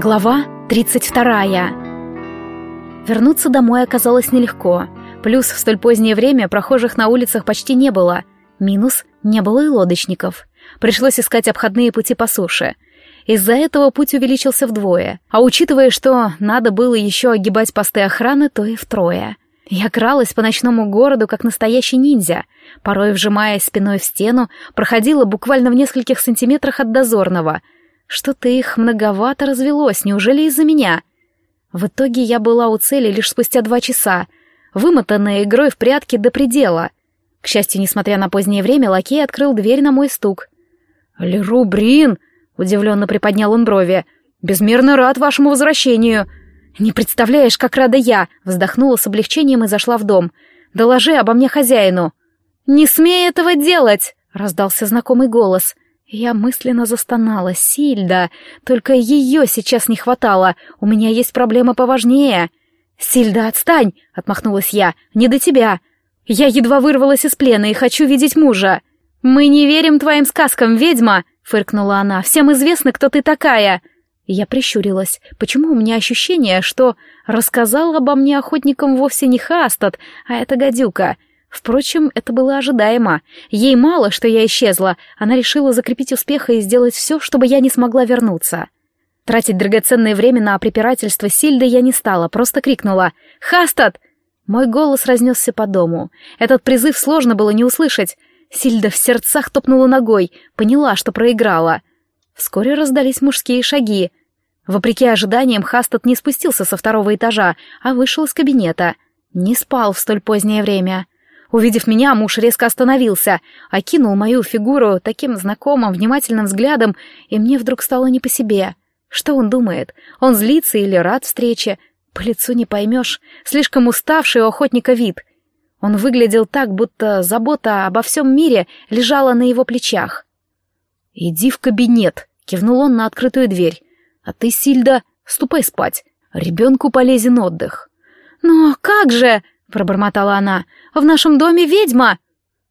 Глава 32. Вернуться домой оказалось нелегко. Плюс в столь позднее время прохожих на улицах почти не было. Минус — не было и лодочников. Пришлось искать обходные пути по суше. Из-за этого путь увеличился вдвое. А учитывая, что надо было еще огибать посты охраны, то и втрое. Я кралась по ночному городу, как настоящий ниндзя. Порой, вжимаясь спиной в стену, проходила буквально в нескольких сантиметрах от дозорного — что-то их многовато развелось, неужели из-за меня? В итоге я была у цели лишь спустя два часа, вымотанная игрой в прятки до предела. К счастью, несмотря на позднее время, лакей открыл дверь на мой стук. «Леру Брин!» — удивленно приподнял он брови. «Безмерно рад вашему возвращению!» «Не представляешь, как рада я!» — вздохнула с облегчением и зашла в дом. «Доложи обо мне хозяину!» «Не смей этого делать!» — раздался знакомый голос — я мысленно застонала. Сильда! Только ее сейчас не хватало. У меня есть проблема поважнее. «Сильда, отстань!» — отмахнулась я. «Не до тебя! Я едва вырвалась из плена и хочу видеть мужа!» «Мы не верим твоим сказкам, ведьма!» — фыркнула она. «Всем известно, кто ты такая!» Я прищурилась. Почему у меня ощущение, что рассказал обо мне охотникам вовсе не Хастад, а эта гадюка — Впрочем, это было ожидаемо. Ей мало, что я исчезла. Она решила закрепить успех и сделать все, чтобы я не смогла вернуться. Тратить драгоценное время на препирательство Сильды я не стала, просто крикнула «Хастад!». Мой голос разнесся по дому. Этот призыв сложно было не услышать. Сильда в сердцах топнула ногой, поняла, что проиграла. Вскоре раздались мужские шаги. Вопреки ожиданиям, Хастад не спустился со второго этажа, а вышел из кабинета. Не спал в столь позднее время. Увидев меня, муж резко остановился, окинул мою фигуру таким знакомым, внимательным взглядом, и мне вдруг стало не по себе. Что он думает? Он злится или рад встрече? По лицу не поймешь. Слишком уставший у охотника вид. Он выглядел так, будто забота обо всем мире лежала на его плечах. «Иди в кабинет», — кивнул он на открытую дверь. «А ты, Сильда, ступай спать. Ребенку полезен отдых». «Но как же...» — пробормотала она. «В нашем доме ведьма!»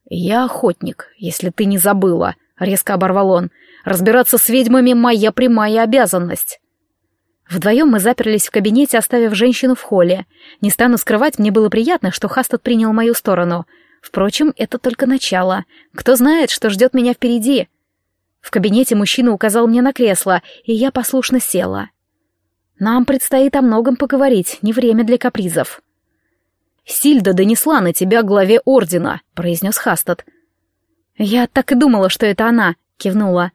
«Я охотник, если ты не забыла», — резко оборвал он. «Разбираться с ведьмами — моя прямая обязанность». Вдвоем мы заперлись в кабинете, оставив женщину в холле. Не стану скрывать, мне было приятно, что Хастад принял мою сторону. Впрочем, это только начало. Кто знает, что ждет меня впереди. В кабинете мужчина указал мне на кресло, и я послушно села. Нам предстоит о многом поговорить, не время для капризов. «Сильда донесла на тебя главе Ордена», — произнес Хастад. «Я так и думала, что это она», — кивнула.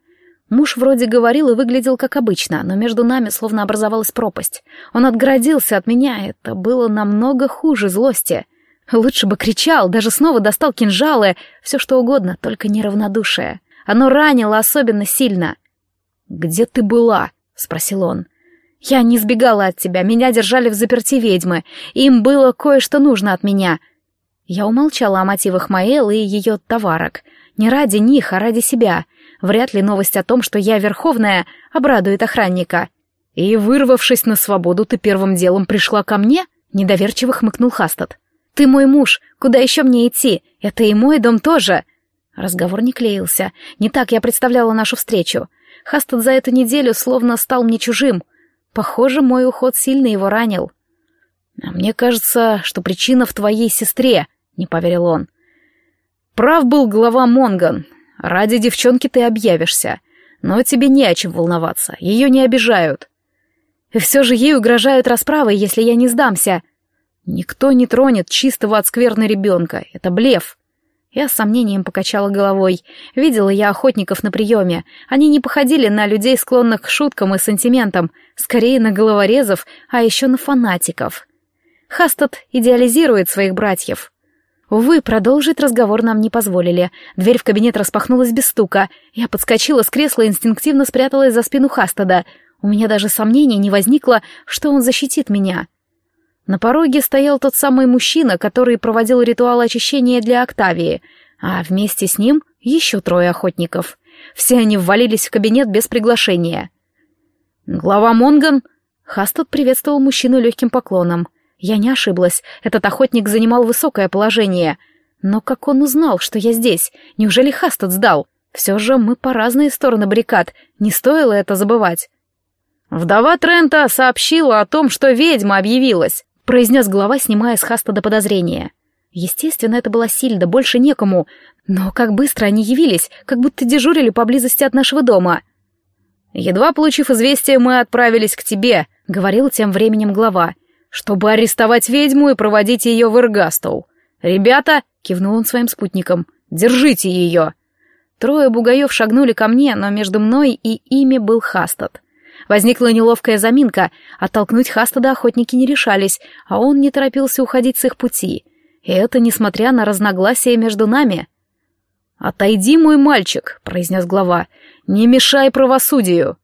Муж вроде говорил и выглядел как обычно, но между нами словно образовалась пропасть. Он отгородился от меня, это было намного хуже злости. Лучше бы кричал, даже снова достал кинжалы, все что угодно, только неравнодушие. Оно ранило особенно сильно. «Где ты была?» — спросил он. Я не сбегала от тебя, меня держали в заперти ведьмы. Им было кое-что нужно от меня. Я умолчала о мотивах Маэлы и ее товарок. Не ради них, а ради себя. Вряд ли новость о том, что я Верховная, обрадует охранника. И, вырвавшись на свободу, ты первым делом пришла ко мне? Недоверчиво хмыкнул Хастад. Ты мой муж, куда еще мне идти? Это и мой дом тоже. Разговор не клеился. Не так я представляла нашу встречу. Хастад за эту неделю словно стал мне чужим — Похоже, мой уход сильно его ранил. «А мне кажется, что причина в твоей сестре», — не поверил он. «Прав был глава Монган. Ради девчонки ты объявишься. Но тебе не о чем волноваться, ее не обижают. И все же ей угрожают расправой, если я не сдамся. Никто не тронет чистого от скверны ребенка, это блеф. Я с сомнением покачала головой. Видела я охотников на приеме. Они не походили на людей, склонных к шуткам и сантиментам, скорее на головорезов, а еще на фанатиков. Хастад идеализирует своих братьев. Увы, продолжить разговор нам не позволили. Дверь в кабинет распахнулась без стука. Я подскочила с кресла и инстинктивно спряталась за спину Хастада. У меня даже сомнений не возникло, что он защитит меня. На пороге стоял тот самый мужчина, который проводил ритуал очищения для Октавии, а вместе с ним еще трое охотников. Все они ввалились в кабинет без приглашения. «Глава Монган?» Хастад приветствовал мужчину легким поклоном. Я не ошиблась, этот охотник занимал высокое положение. Но как он узнал, что я здесь? Неужели Хастад сдал? Все же мы по разные стороны баррикад, не стоило это забывать. «Вдова Трента сообщила о том, что ведьма объявилась», — произнес глава, снимая с Хаста до подозрения. Естественно, это была Сильда, больше некому. Но как быстро они явились, как будто дежурили поблизости от нашего дома. «Едва получив известие, мы отправились к тебе», — говорил тем временем глава, «чтобы арестовать ведьму и проводить ее в Иргастол. Ребята», — кивнул он своим спутникам, — «держите ее». Трое бугаев шагнули ко мне, но между мной и ими был Хастад. Возникла неловкая заминка, оттолкнуть Хастада охотники не решались, а он не торопился уходить с их пути — и это несмотря на разногласия между нами. «Отойди, мой мальчик», — произнес глава, — «не мешай правосудию».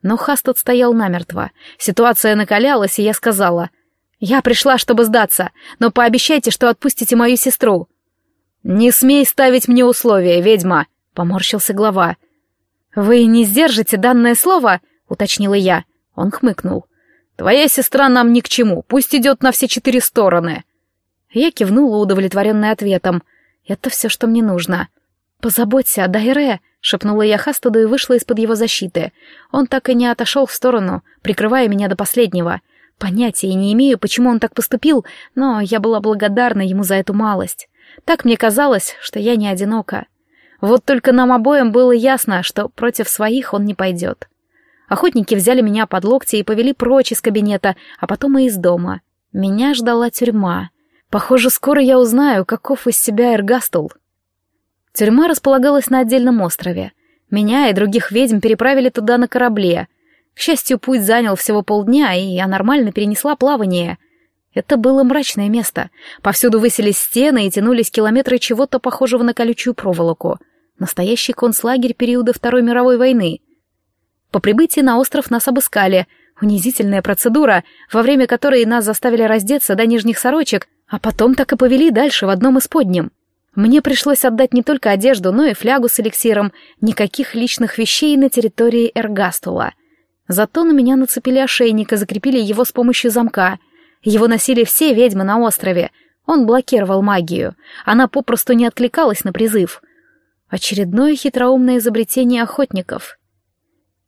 Но Хастад стоял намертво. Ситуация накалялась, и я сказала, «Я пришла, чтобы сдаться, но пообещайте, что отпустите мою сестру». «Не смей ставить мне условия, ведьма», — поморщился глава. «Вы не сдержите данное слово?» — уточнила я. Он хмыкнул. «Твоя сестра нам ни к чему, пусть идет на все четыре стороны». Я кивнула, удовлетворенная ответом. «Это все, что мне нужно». «Позаботься о Дайре», — шепнула я Хастаду и вышла из-под его защиты. Он так и не отошел в сторону, прикрывая меня до последнего. Понятия не имею, почему он так поступил, но я была благодарна ему за эту малость. Так мне казалось, что я не одинока. Вот только нам обоим было ясно, что против своих он не пойдет. Охотники взяли меня под локти и повели прочь из кабинета, а потом и из дома. Меня ждала тюрьма. Похоже, скоро я узнаю, каков из себя Эргастул. Тюрьма располагалась на отдельном острове. Меня и других ведьм переправили туда на корабле. К счастью, путь занял всего полдня, и я нормально перенесла плавание. Это было мрачное место. Повсюду высились стены и тянулись километры чего-то похожего на колючую проволоку. Настоящий концлагерь периода Второй мировой войны. По прибытии на остров нас обыскали. Унизительная процедура, во время которой нас заставили раздеться до нижних сорочек, а потом так и повели дальше в одном из подням. Мне пришлось отдать не только одежду, но и флягу с эликсиром, никаких личных вещей на территории Эргастула. Зато на меня нацепили ошейник и закрепили его с помощью замка. Его носили все ведьмы на острове. Он блокировал магию. Она попросту не откликалась на призыв. Очередное хитроумное изобретение охотников.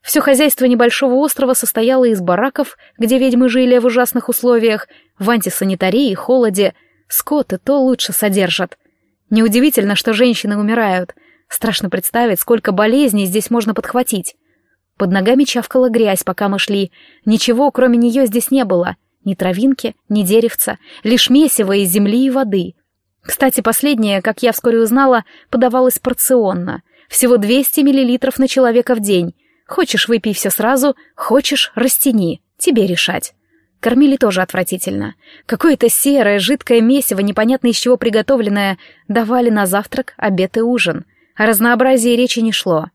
Все хозяйство небольшого острова состояло из бараков, где ведьмы жили в ужасных условиях, в антисанитарии холоде. Скот и то лучше содержат. Неудивительно, что женщины умирают. Страшно представить, сколько болезней здесь можно подхватить. Под ногами чавкала грязь, пока мы шли. Ничего, кроме нее, здесь не было. Ни травинки, ни деревца, лишь месиво из земли и воды. Кстати, последнее, как я вскоре узнала, подавалось порционно. Всего 200 миллилитров на человека в день. Хочешь, выпей все сразу, хочешь, растяни. Тебе решать. Кормили тоже отвратительно. Какое-то серое, жидкое месиво, непонятно из чего приготовленное, давали на завтрак, обед и ужин. О разнообразии речи не шло.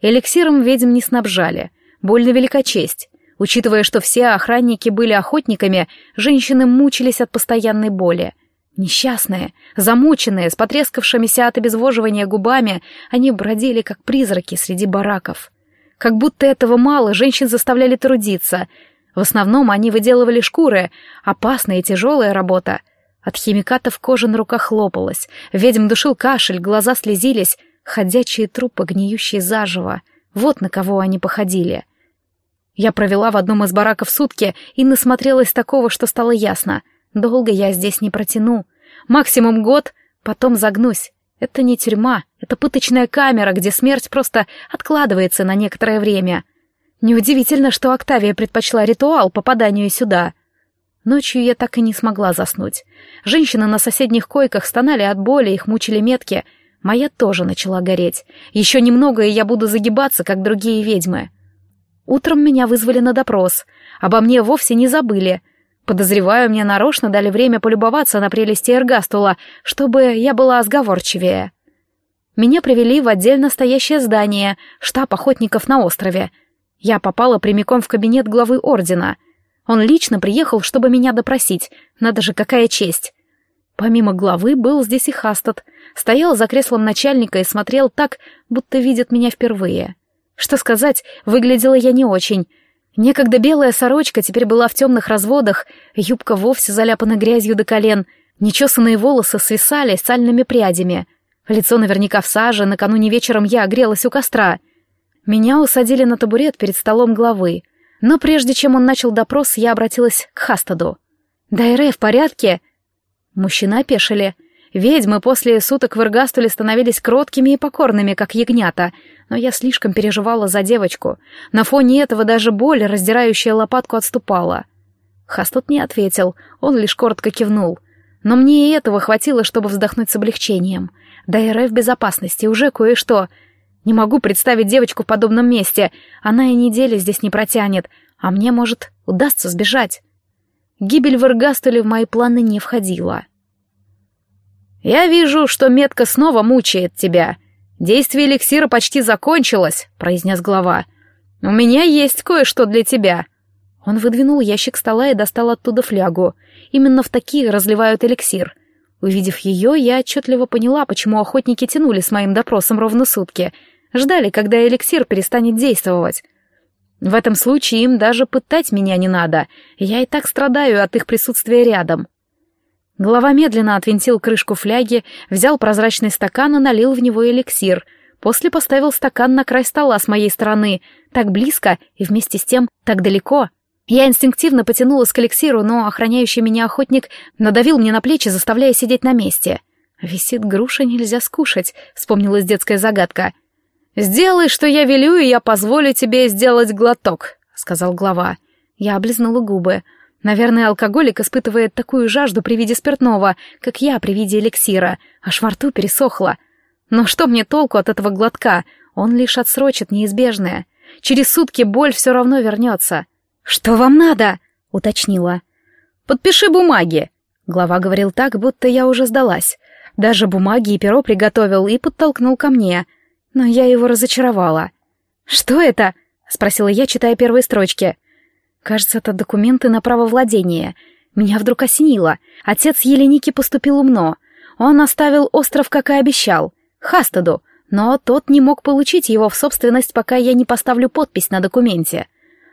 Эликсиром ведьм не снабжали. Больно велика честь. Учитывая, что все охранники были охотниками, женщины мучились от постоянной боли. Несчастные, замученные, с потрескавшимися от обезвоживания губами, они бродили как призраки среди бараков. Как будто этого мало, женщин заставляли трудиться. В основном они выделывали шкуры, опасная и тяжелая работа. От химикатов кожа на руках лопалась, ведьм душил кашель, глаза слезились, ходячие трупы, гниющие заживо. Вот на кого они походили. Я провела в одном из бараков сутки и насмотрелась такого, что стало ясно. Долго я здесь не протяну. Максимум год, потом загнусь. Это не тюрьма, это пыточная камера, где смерть просто откладывается на некоторое время. Неудивительно, что Октавия предпочла ритуал попаданию сюда. Ночью я так и не смогла заснуть. Женщины на соседних койках стонали от боли, их мучили метки. Моя тоже начала гореть. Еще немного, и я буду загибаться, как другие ведьмы. Утром меня вызвали на допрос. Обо мне вовсе не забыли — Подозреваю, мне нарочно дали время полюбоваться на прелести Эргастула, чтобы я была сговорчивее. Меня привели в отдельно стоящее здание, штаб охотников на острове. Я попала прямиком в кабинет главы ордена. Он лично приехал, чтобы меня допросить. Надо же, какая честь. Помимо главы был здесь и Хастад. Стоял за креслом начальника и смотрел так, будто видит меня впервые. Что сказать, выглядела я не очень — Некогда белая сорочка теперь была в темных разводах, юбка вовсе заляпана грязью до колен, нечесанные волосы свисали сальными прядями. Лицо наверняка в саже, накануне вечером я огрелась у костра. Меня усадили на табурет перед столом главы. Но прежде чем он начал допрос, я обратилась к Хастаду. «Дайре в порядке?» Мужчины опешили. Ведьмы после суток в Иргастуле становились кроткими и покорными, как ягнята, но я слишком переживала за девочку. На фоне этого даже боль, раздирающая лопатку, отступала. Хастут не ответил, он лишь коротко кивнул. Но мне и этого хватило, чтобы вздохнуть с облегчением. Дайре в безопасности, уже кое-что. Не могу представить девочку в подобном месте. Она и недели здесь не протянет, а мне, может, удастся сбежать. Гибель в Иргастуле в мои планы не входила. «Я вижу, что метка снова мучает тебя. Действие эликсира почти закончилось», — произнес глава. «У меня есть кое-что для тебя». Он выдвинул ящик стола и достал оттуда флягу. Именно в такие разливают эликсир. Увидев ее, я отчетливо поняла, почему охотники тянули с моим допросом ровно сутки. Ждали, когда эликсир перестанет действовать. В этом случае им даже пытать меня не надо. Я и так страдаю от их присутствия рядом. Глава медленно отвинтил крышку фляги, взял прозрачный стакан и налил в него эликсир. После поставил стакан на край стола с моей стороны, так близко и вместе с тем так далеко. Я инстинктивно потянулась к эликсиру, но охраняющий меня охотник надавил мне на плечи, заставляя сидеть на месте. «Висит груша, нельзя скушать», — вспомнилась детская загадка — «Сделай, что я велю, и я позволю тебе сделать глоток», — сказал глава. Я облизнула губы. Наверное, алкоголик испытывает такую жажду при виде спиртного, как я при виде эликсира, аж во рту пересохло. Но что мне толку от этого глотка? Он лишь отсрочит неизбежное. Через сутки боль все равно вернется. «Что вам надо?» — уточнила. «Подпиши бумаги», — глава говорил так, будто я уже сдалась. Даже бумаги и перо приготовил и подтолкнул ко мне — но я его разочаровала. «Что это?» — спросила я, читая первые строчки. «Кажется, это документы на право владения. Меня вдруг осенило. Отец Еленики поступил умно. Он оставил остров, как и обещал, Хастаду, но тот не мог получить его в собственность, пока я не поставлю подпись на документе.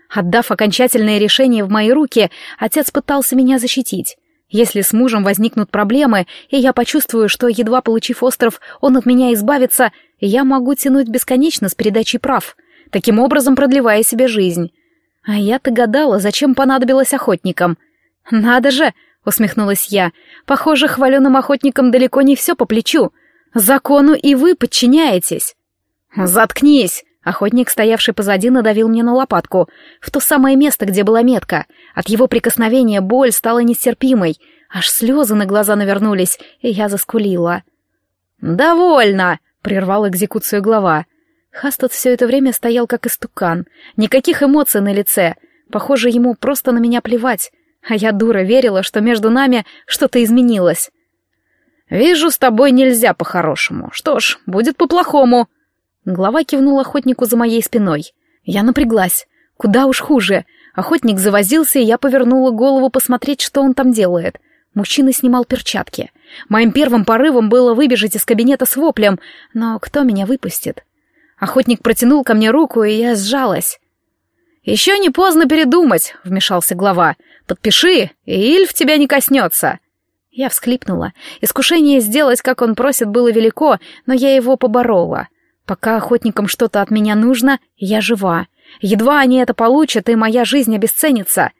Отдав окончательное решение в мои руки, отец пытался меня защитить. Если с мужем возникнут проблемы, и я почувствую, что, едва получив остров, он от меня избавится, я могу тянуть бесконечно с передачей прав, таким образом продлевая себе жизнь. А я-то гадала, зачем понадобилось охотникам. «Надо же!» — усмехнулась я. «Похоже, хваленым охотникам далеко не все по плечу. Закону и вы подчиняетесь». «Заткнись!» Охотник, стоявший позади, надавил мне на лопатку, в то самое место, где была метка. От его прикосновения боль стала нестерпимой, аж слезы на глаза навернулись, и я заскулила. «Довольно!» — прервал экзекуцию глава. Хастот все это время стоял как истукан, никаких эмоций на лице. Похоже, ему просто на меня плевать, а я дура верила, что между нами что-то изменилось. «Вижу, с тобой нельзя по-хорошему. Что ж, будет по-плохому», Глава кивнул охотнику за моей спиной. Я напряглась. Куда уж хуже. Охотник завозился, и я повернула голову посмотреть, что он там делает. Мужчина снимал перчатки. Моим первым порывом было выбежать из кабинета с воплем, но кто меня выпустит? Охотник протянул ко мне руку, и я сжалась. «Еще не поздно передумать», — вмешался глава. «Подпиши, и Ильф тебя не коснется». Я всхлипнула. Искушение сделать, как он просит, было велико, но я его поборола. Пока охотникам что-то от меня нужно, я жива. Едва они это получат, и моя жизнь обесценится.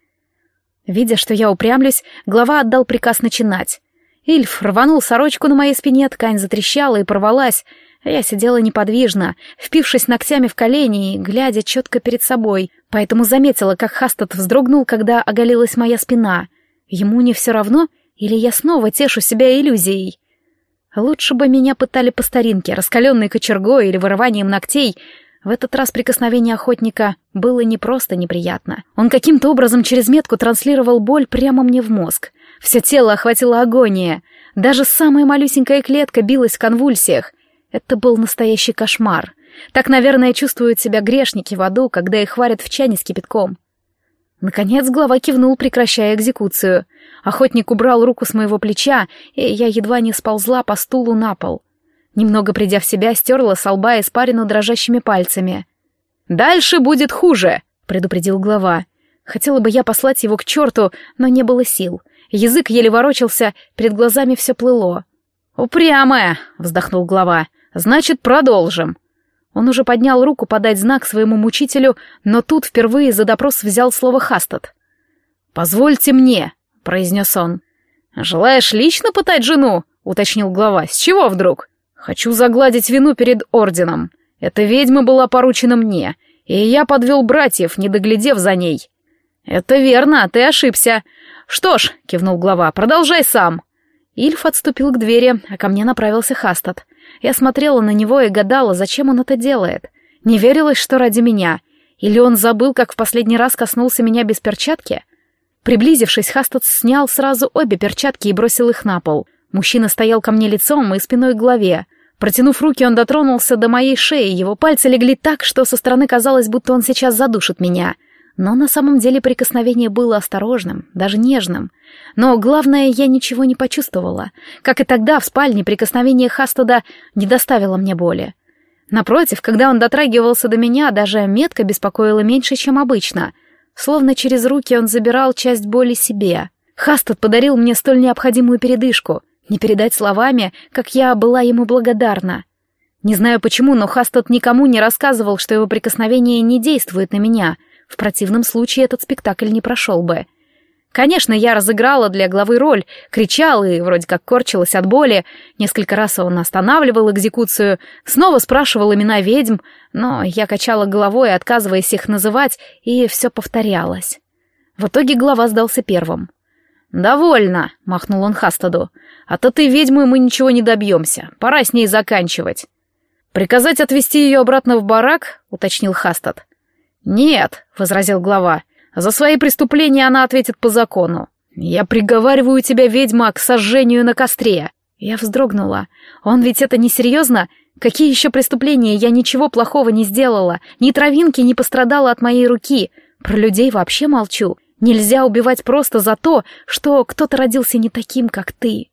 Видя, что я упрямлюсь, глава отдал приказ начинать. Ильф рванул сорочку на моей спине, ткань затрещала и порвалась. Я сидела неподвижно, впившись ногтями в колени и глядя четко перед собой, поэтому заметила, как Хастад вздрогнул, когда оголилась моя спина. Ему не все равно, или я снова тешу себя иллюзией? Лучше бы меня пытали по старинке, раскаленной кочергой или вырыванием ногтей. В этот раз прикосновение охотника было не просто неприятно. Он каким-то образом через метку транслировал боль прямо мне в мозг. Все тело охватило агония. Даже самая малюсенькая клетка билась в конвульсиях. Это был настоящий кошмар. Так, наверное, чувствуют себя грешники в аду, когда их варят в чане с кипятком. Наконец глава кивнул, прекращая экзекуцию. Охотник убрал руку с моего плеча, и я едва не сползла по стулу на пол. Немного придя в себя, стерла со лба испарину дрожащими пальцами. «Дальше будет хуже», — предупредил глава. Хотела бы я послать его к черту, но не было сил. Язык еле ворочался, перед глазами все плыло. «Упрямая!» — вздохнул глава. «Значит, продолжим». Он уже поднял руку подать знак своему мучителю, но тут впервые за допрос взял слово Хастад. «Позвольте мне», — произнес он. «Желаешь лично пытать жену?» — уточнил глава. «С чего вдруг?» «Хочу загладить вину перед орденом. Эта ведьма была поручена мне, и я подвел братьев, не доглядев за ней». «Это верно, ты ошибся. Что ж», — кивнул глава, — «продолжай сам». Ильф отступил к двери, а ко мне направился Хастад. Я смотрела на него и гадала, зачем он это делает. Не верилось, что ради меня. Или он забыл, как в последний раз коснулся меня без перчатки? Приблизившись, Хастад снял сразу обе перчатки и бросил их на пол. Мужчина стоял ко мне лицом и спиной к голове. Протянув руки, он дотронулся до моей шеи, его пальцы легли так, что со стороны казалось, будто он сейчас задушит меня. Но на самом деле прикосновение было осторожным, даже нежным. Но главное, я ничего не почувствовала. Как и тогда в спальне прикосновение Хастада не доставило мне боли. Напротив, когда он дотрагивался до меня, даже метка беспокоила меньше, чем обычно. Словно через руки он забирал часть боли себе. Хастад подарил мне столь необходимую передышку. Не передать словами, как я была ему благодарна. Не знаю почему, но Хастад никому не рассказывал, что его прикосновение не действует на меня. В противном случае этот спектакль не прошел бы. Конечно, я разыграла для главы роль, кричала и вроде как корчилась от боли. Несколько раз он останавливал экзекуцию, снова спрашивал имена ведьм, но я качала головой, отказываясь их называть, и все повторялось. В итоге глава сдался первым. «Довольно», — махнул он Хастаду. «А то ты ведьмы мы ничего не добьемся. Пора с ней заканчивать». «Приказать отвезти ее обратно в барак?» — уточнил Хастад. «Нет», — возразил глава. За свои преступления она ответит по закону. Я приговариваю тебя, ведьма, к сожжению на костре. Я вздрогнула. Он ведь это несерьезно? Какие еще преступления? Я ничего плохого не сделала. Ни травинки не пострадала от моей руки. Про людей вообще молчу. Нельзя убивать просто за то, что кто-то родился не таким, как ты.